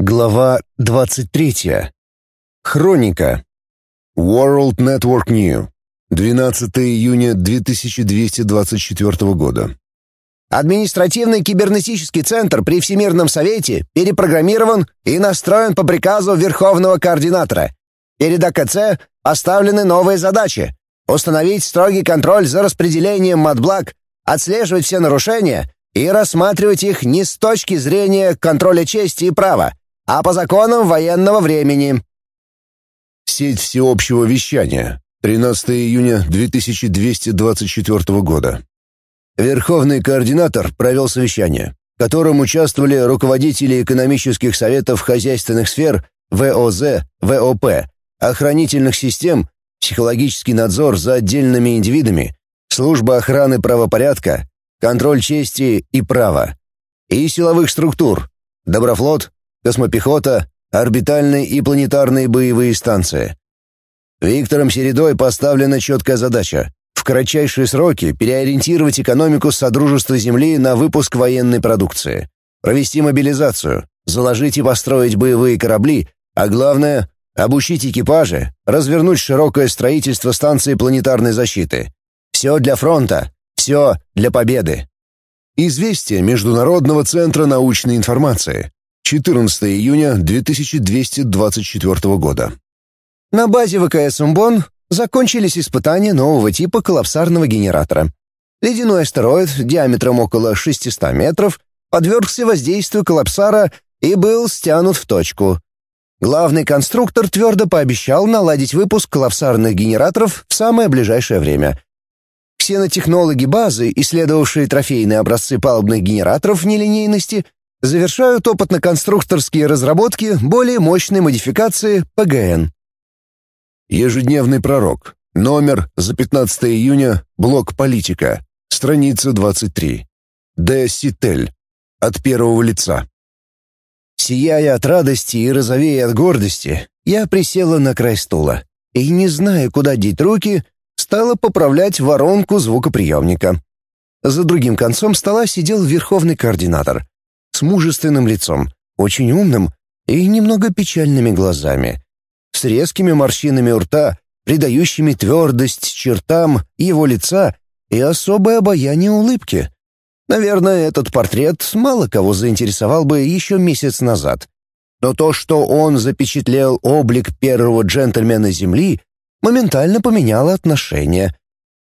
Глава 23. Хроника. World Network New. 12 июня 2224 года. Административный кибернетический центр при Всемирном Совете перепрограммирован и настроен по приказу Верховного Координатора. Перед АКЦ поставлены новые задачи. Установить строгий контроль за распределением матблаг, отслеживать все нарушения и рассматривать их не с точки зрения контроля чести и права, а по законам военного времени. Сеть всеобщего вещания. 13 июня 2224 года. Верховный координатор провел совещание, в котором участвовали руководители экономических советов хозяйственных сфер ВОЗ, ВОП, охранительных систем, психологический надзор за отдельными индивидами, служба охраны правопорядка, контроль чести и права, и силовых структур, Доброфлот, космопехота, орбитальные и планетарные боевые станции. Виктором Середой поставлена четкая задача в кратчайшие сроки переориентировать экономику Содружества Земли на выпуск военной продукции, провести мобилизацию, заложить и построить боевые корабли, а главное — обучить экипажи, развернуть широкое строительство станции планетарной защиты. Все для фронта, все для победы. Известие Международного центра научной информации. 14 июня 2224 года. На базе ВКС «Умбон» закончились испытания нового типа коллапсарного генератора. Ледяной астероид диаметром около 600 метров подвергся воздействию коллапсара и был стянут в точку. Главный конструктор твердо пообещал наладить выпуск коллапсарных генераторов в самое ближайшее время. Ксенотехнологи базы, исследовавшие трофейные образцы палубных генераторов нелинейности, завершают опытно-конструкторские разработки более мощной модификации ПГН. Ежедневный пророк. Номер за 15 июня. Блок «Политика». Страница 23. Д. Ситель. От первого лица. Сияя от радости и розовея от гордости, я присела на край стула и, не зная, куда деть руки, стала поправлять воронку звукоприемника. За другим концом стола сидел верховный координатор с мужественным лицом, очень умным и немного печальными глазами, с резкими морщинами у рта, придающими твердость чертам его лица и особое обаяние улыбки. Наверное, этот портрет мало кого заинтересовал бы еще месяц назад. Но то, что он запечатлел облик первого джентльмена Земли, моментально поменяло отношение.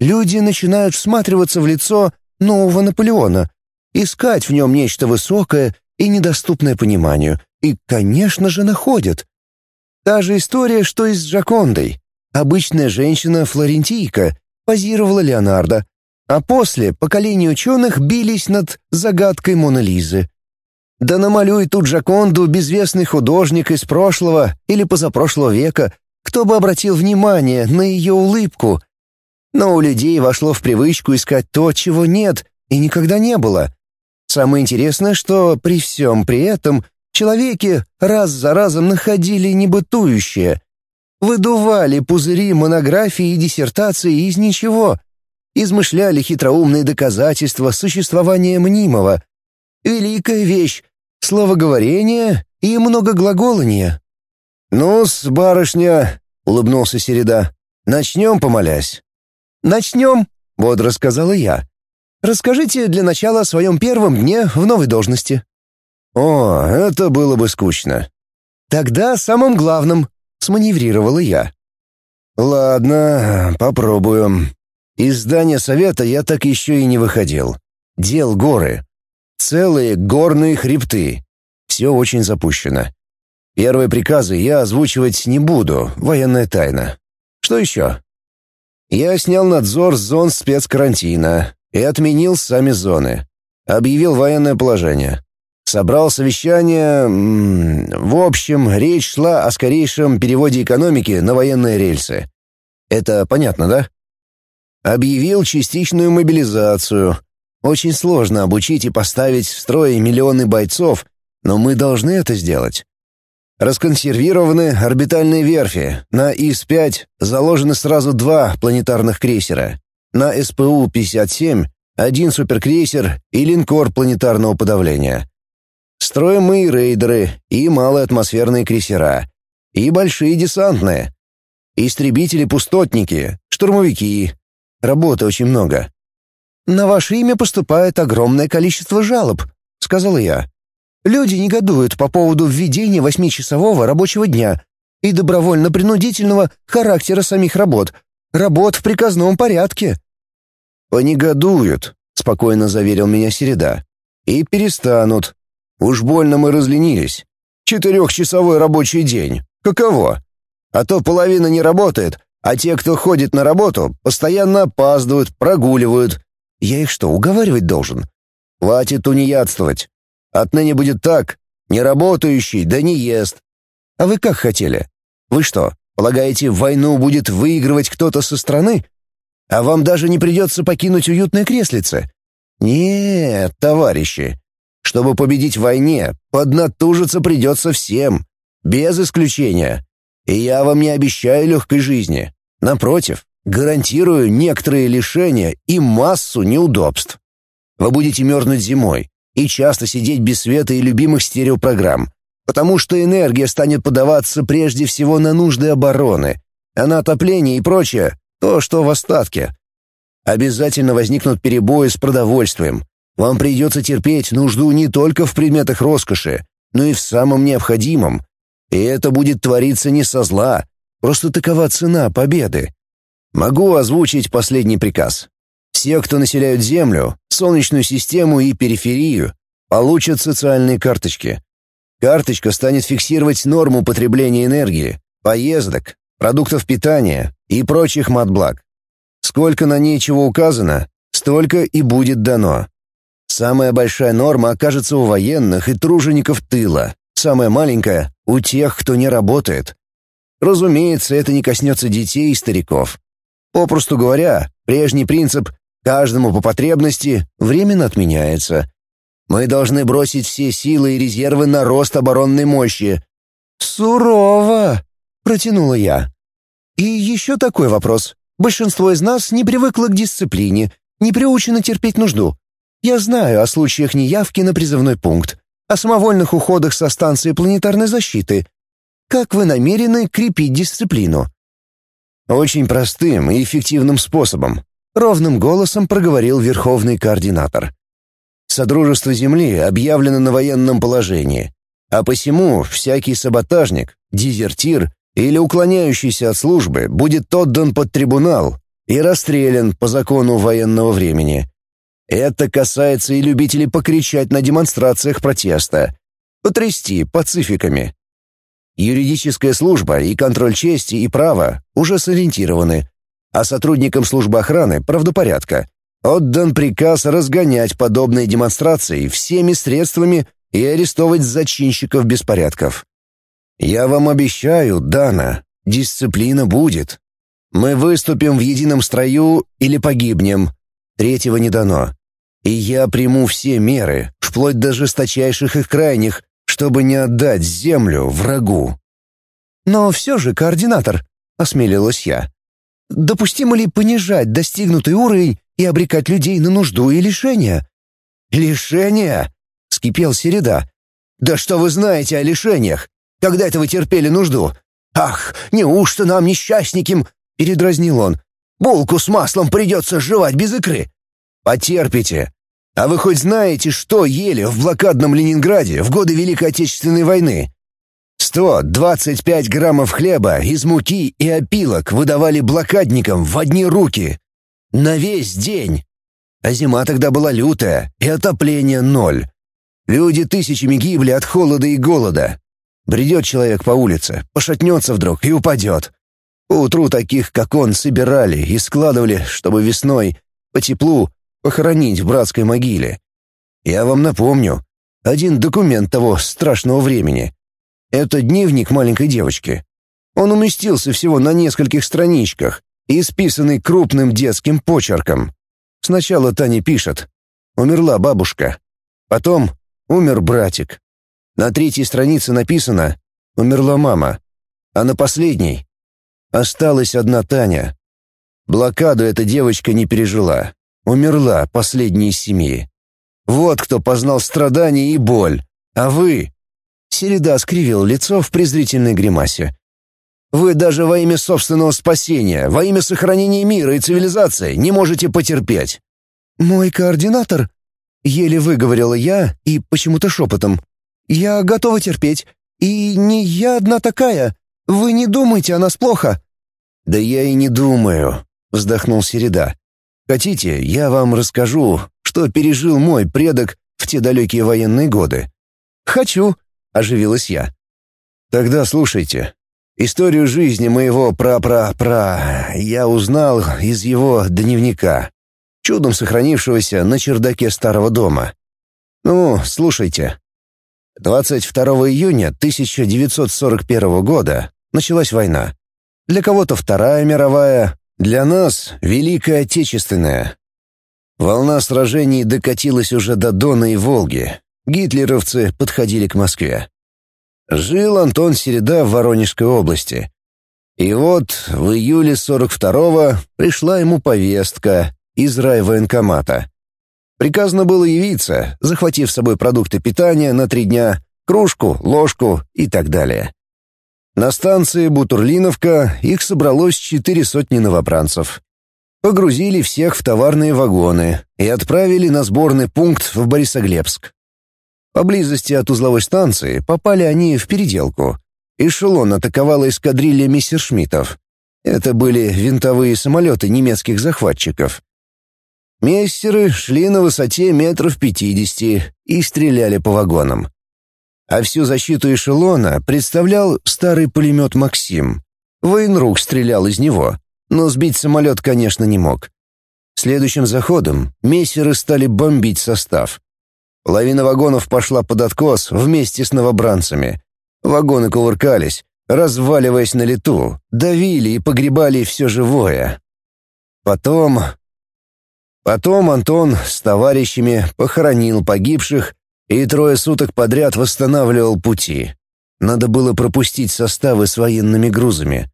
Люди начинают всматриваться в лицо нового Наполеона, искать в нем нечто высокое и недоступное пониманию, и, конечно же, находят. Та же история, что и с Джакондой. Обычная женщина-флорентийка позировала Леонардо, а после поколение ученых бились над загадкой Моны Лизы. Да намалюй тут Джаконду безвестный художник из прошлого или позапрошлого века, кто бы обратил внимание на ее улыбку. Но у людей вошло в привычку искать то, чего нет и никогда не было. Самое интересное, что при всем при этом человеки раз за разом находили небытующее. Выдували пузыри монографии и диссертации из ничего. Измышляли хитроумные доказательства существования мнимого. Великая вещь — словоговорение и многоглаголание. «Ну-с, барышня», — улыбнулся Середа, — «начнем, помолясь». «Начнем», — бодро сказала я. «Расскажите для начала о своем первом дне в новой должности». «О, это было бы скучно». «Тогда самым главным», — сманеврировала я. «Ладно, попробуем. Из здания совета я так еще и не выходил. Дел горы. Целые горные хребты. Все очень запущено. Первые приказы я озвучивать не буду, военная тайна. Что еще? Я снял надзор с зон спецкарантина и отменил сами зоны. Объявил военное положение. Собрал совещание... В общем, речь шла о скорейшем переводе экономики на военные рельсы. Это понятно, да? Объявил частичную мобилизацию. Очень сложно обучить и поставить в строй миллионы бойцов, но мы должны это сделать. Расконсервированы орбитальные верфи. На ИС-5 заложены сразу два планетарных крейсера. На СПУ-57 один суперкрейсер и линкор планетарного подавления. Строим мы и рейдеры, и малые атмосферные крейсера, и большие десантные. Истребители-пустотники, штурмовики. Работы очень много. «На ваше имя поступает огромное количество жалоб», — сказала я. «Люди негодуют по поводу введения восьмичасового рабочего дня и добровольно-принудительного характера самих работ, работ в приказном порядке». «Понегодуют», — спокойно заверил меня Середа. «И перестанут. Уж больно мы разленились. Четырехчасовой рабочий день. Каково? А то половина не работает, а те, кто ходит на работу, постоянно опаздывают, прогуливают. Я их что, уговаривать должен? Хватит тунеядствовать. Отныне будет так. Не работающий, да не ест. А вы как хотели? Вы что, полагаете, войну будет выигрывать кто-то со стороны? А вам даже не придется покинуть уютное креслице? Нет, товарищи. Чтобы победить в войне, поднатужиться придется всем, без исключения. И я вам не обещаю легкой жизни. Напротив, гарантирую некоторые лишения и массу неудобств. Вы будете мерзнуть зимой и часто сидеть без света и любимых стереопрограмм, потому что энергия станет подаваться прежде всего на нужды обороны, а на отопление и прочее — то, что в остатке. Обязательно возникнут перебои с продовольствием. Вам придется терпеть нужду не только в предметах роскоши, но и в самом необходимом, и это будет твориться не со зла, просто такова цена победы. Могу озвучить последний приказ. Все, кто населяют Землю, Солнечную систему и периферию, получат социальные карточки. Карточка станет фиксировать норму потребления энергии, поездок, продуктов питания и прочих матблаг. Сколько на ней чего указано, столько и будет дано. Самая большая норма окажется у военных и тружеников тыла, самая маленькая у тех, кто не работает. Разумеется, это не коснется детей и стариков. Попросту говоря, прежний принцип «каждому по потребности» временно отменяется. Мы должны бросить все силы и резервы на рост оборонной мощи. «Сурово!» — протянула я. «И еще такой вопрос. Большинство из нас не привыкло к дисциплине, не приучено терпеть нужду. Я знаю о случаях неявки на призывной пункт о самовольных уходах со станции планетарной защиты. Как вы намерены крепить дисциплину? Очень простым и эффективным способом, ровным голосом проговорил верховный координатор. Содружество Земли объявлено на военном положении, а посему всякий саботажник, дезертир или уклоняющийся от службы будет отдан под трибунал и расстрелян по закону военного времени. Это касается и любителей покричать на демонстрациях протеста, потрясти пацификами. Юридическая служба и контроль чести и права уже сориентированы, а сотрудникам службы охраны правдопорядка отдан приказ разгонять подобные демонстрации всеми средствами и арестовать зачинщиков беспорядков. Я вам обещаю, Дана, дисциплина будет. Мы выступим в едином строю или погибнем. Третьего не дано. И я приму все меры, вплоть до жесточайших и крайних, чтобы не отдать землю врагу. Но все же, координатор, осмелилась я. Допустимо ли понижать достигнутый уровень и обрекать людей на нужду и лишения? Лишения? Скипел Середа. Да что вы знаете о лишениях? Когда это вы терпели нужду? Ах, неужто нам несчастникам? Передразнил он. Булку с маслом придется жевать без икры. Потерпите. А вы хоть знаете, что ели в блокадном Ленинграде в годы Великой Отечественной войны? 125 граммов хлеба из муки и опилок выдавали блокадникам в одни руки. На весь день. А зима тогда была лютая, и отопление ноль. Люди тысячами гибли от холода и голода. Бредет человек по улице, пошатнется вдруг и упадет. Утру таких, как он, собирали и складывали, чтобы весной, по теплу, похоронить в братской могиле. Я вам напомню, один документ того страшного времени. Это дневник маленькой девочки. Он уместился всего на нескольких страничках и исписанный крупным детским почерком. Сначала Таня пишет «Умерла бабушка». Потом «Умер братик». На третьей странице написано «Умерла мама». А на последней осталась одна Таня. Блокаду эта девочка не пережила. Умерла последняя из семьи. Вот кто познал страдания и боль. А вы...» Середа скривил лицо в презрительной гримасе. «Вы даже во имя собственного спасения, во имя сохранения мира и цивилизации не можете потерпеть». «Мой координатор?» — еле выговорила я и почему-то шепотом. «Я готова терпеть. И не я одна такая. Вы не думайте о нас плохо». «Да я и не думаю», — вздохнул Середа. «Хотите, я вам расскажу, что пережил мой предок в те далекие военные годы?» «Хочу», — оживилась я. «Тогда слушайте. Историю жизни моего пра-пра-пра я узнал из его дневника, чудом сохранившегося на чердаке старого дома. Ну, слушайте. 22 июня 1941 года началась война. Для кого-то Вторая мировая, для нас Великая Отечественная. Волна сражений докатилась уже до Дона и Волги. Гитлеровцы подходили к Москве. Жил Антон Середа в Воронежской области. И вот в июле 42-го пришла ему повестка из райвоенкомата. Приказано было явиться, захватив с собой продукты питания на три дня, кружку, ложку и так далее. На станции Бутурлиновка их собралось четыре сотни новобранцев. Погрузили всех в товарные вагоны и отправили на сборный пункт в Борисоглебск. Поблизости от узловой станции попали они в переделку. Эшелон атаковала эскадрилья мессершмиттов. Это были винтовые самолеты немецких захватчиков. Мессеры шли на высоте метров пятидесяти и стреляли по вагонам а всю защиту эшелона представлял старый пулемет «Максим». Военрук стрелял из него, но сбить самолет, конечно, не мог. Следующим заходом мессеры стали бомбить состав. Половина вагонов пошла под откос вместе с новобранцами. Вагоны кувыркались, разваливаясь на лету, давили и погребали все живое. Потом... Потом Антон с товарищами похоронил погибших и трое суток подряд восстанавливал пути. Надо было пропустить составы с военными грузами.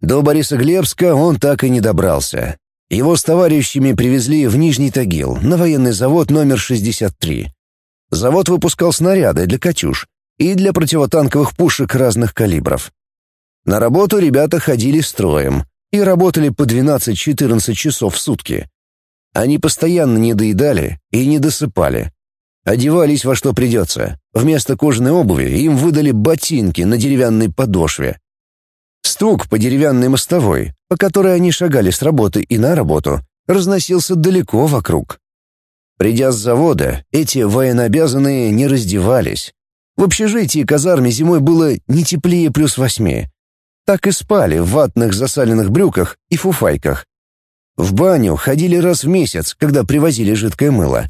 До Борисоглебска он так и не добрался. Его с товарищами привезли в Нижний Тагил, на военный завод номер 63. Завод выпускал снаряды для «Катюш» и для противотанковых пушек разных калибров. На работу ребята ходили строем и работали по 12-14 часов в сутки. Они постоянно не доедали и не досыпали. Одевались во что придется. Вместо кожаной обуви им выдали ботинки на деревянной подошве. Стук по деревянной мостовой, по которой они шагали с работы и на работу, разносился далеко вокруг. Придя с завода, эти военнообязанные не раздевались. В общежитии казарме зимой было не теплее плюс восьми. Так и спали в ватных засаленных брюках и фуфайках. В баню ходили раз в месяц, когда привозили жидкое мыло.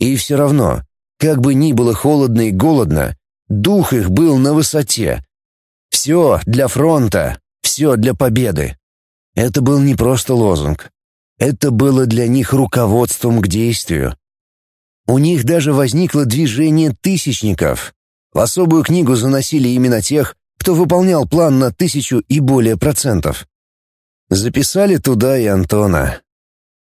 И все равно, как бы ни было холодно и голодно, дух их был на высоте. Все для фронта, все для победы. Это был не просто лозунг. Это было для них руководством к действию. У них даже возникло движение тысячников. В особую книгу заносили именно тех, кто выполнял план на тысячу и более процентов. Записали туда и Антона.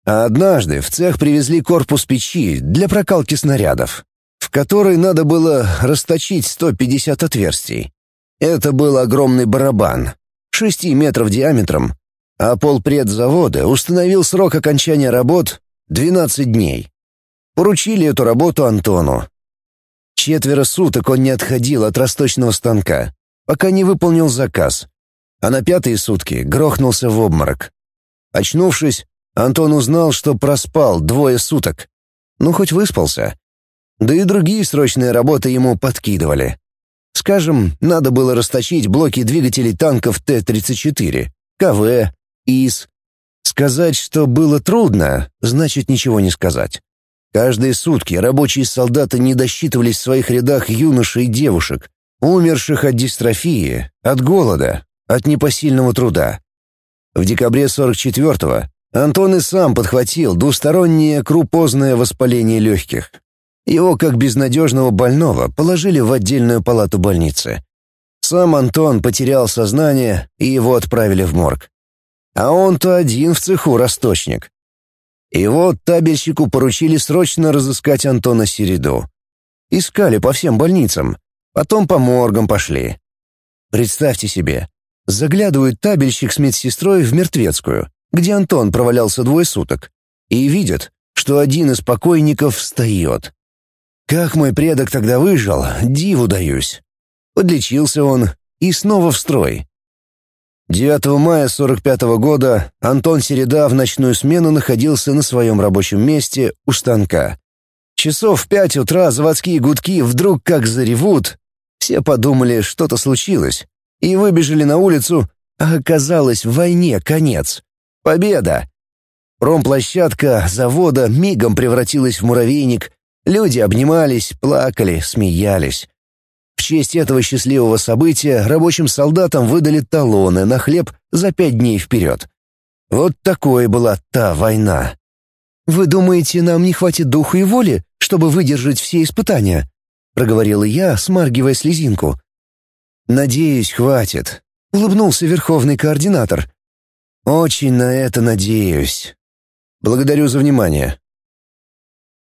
А однажды в цех привезли корпус печи для прокалки снарядов, в который надо было расточить 150 отверстий. Это был огромный барабан, 6 метров диаметром, а полпредзавода установил срок окончания работ 12 дней. Поручили эту работу Антону. Четверо суток он не отходил от расточного станка, пока не выполнил заказ, а на пятые сутки грохнулся в обморок. Очнувшись, Антон узнал, что проспал двое суток. Ну, хоть выспался. Да и другие срочные работы ему подкидывали. Скажем, надо было расточить блоки двигателей танков Т-34, КВ, ИС. Сказать, что было трудно, значит ничего не сказать. Каждые сутки рабочие солдаты не досчитывались в своих рядах юношей и девушек, умерших от дистрофии, от голода, от непосильного труда. В декабре 44-го Антон и сам подхватил двустороннее крупозное воспаление легких. Его, как безнадежного больного, положили в отдельную палату больницы. Сам Антон потерял сознание, и его отправили в морг. А он-то один в цеху расточник. И вот табельщику поручили срочно разыскать Антона Середу. Искали по всем больницам. Потом по моргам пошли. Представьте себе, заглядывает табельщик с медсестрой в мертвецкую, где Антон провалялся двое суток, и видят, что один из покойников встает. Как мой предок тогда выжил, диву даюсь. Подлечился он и снова в строй. 9 мая 45 -го года Антон Середа в ночную смену находился на своем рабочем месте у станка. Часов в пять утра заводские гудки вдруг как заревут. Все подумали, что-то случилось, и выбежали на улицу, а оказалось в войне конец. Победа! Промплощадка завода мигом превратилась в муравейник, люди обнимались, плакали, смеялись. В честь этого счастливого события рабочим солдатам выдали талоны на хлеб за пять дней вперед. Вот такой была та война. «Вы думаете, нам не хватит духу и воли, чтобы выдержать все испытания?» — проговорила я, смаргивая слезинку. «Надеюсь, хватит», — улыбнулся верховный координатор. «Очень на это надеюсь. Благодарю за внимание.